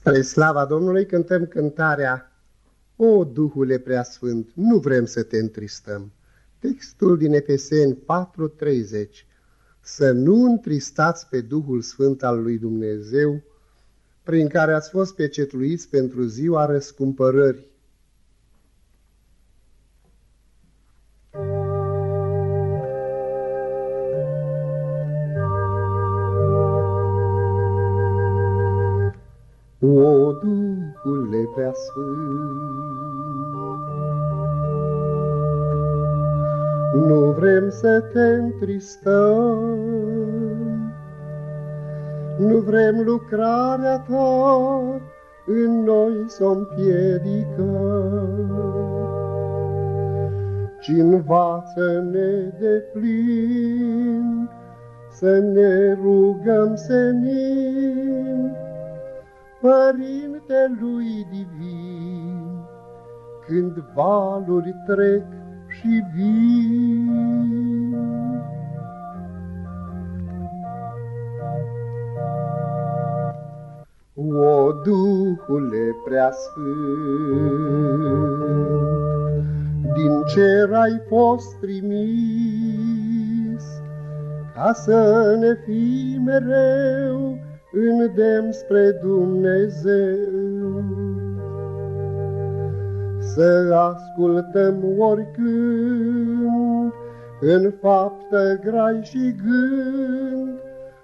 Spre slava Domnului cântăm cântarea O, Duhule Preasfânt, nu vrem să te întristăm. Textul din Efeseni 4.30 Să nu întristați pe Duhul Sfânt al lui Dumnezeu, prin care ați fost pecetluiți pentru ziua răscumpărării. O, Duhule prea sfânt, Nu vrem să te întristăm, Nu vrem lucrarea ta în noi să o împiedicăm, Ci învață-ne de plin să ne rugăm senin, Părinte lui divin, când valuri trec și vin. O, Duhule preasfânt, din cer ai fost trimis, ca să ne fii mereu îndemn spre Dumnezeu. Să ascultăm oricând, în faptă grai și gând,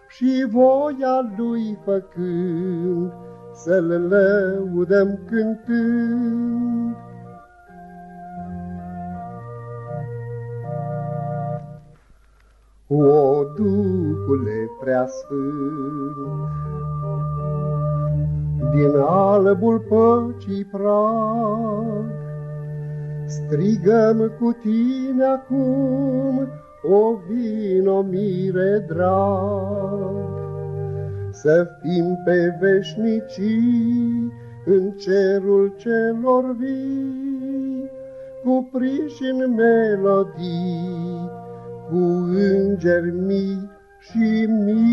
și voia Lui făcând, să-L lăudăm cântând. O, Duhule preasfânt, din albul păcii prag, strigăm cu tine acum, o vino mire drag. Să fim pe veșnicii în cerul celor vii, cuprinși în melodii, cu îngeri mii și mii.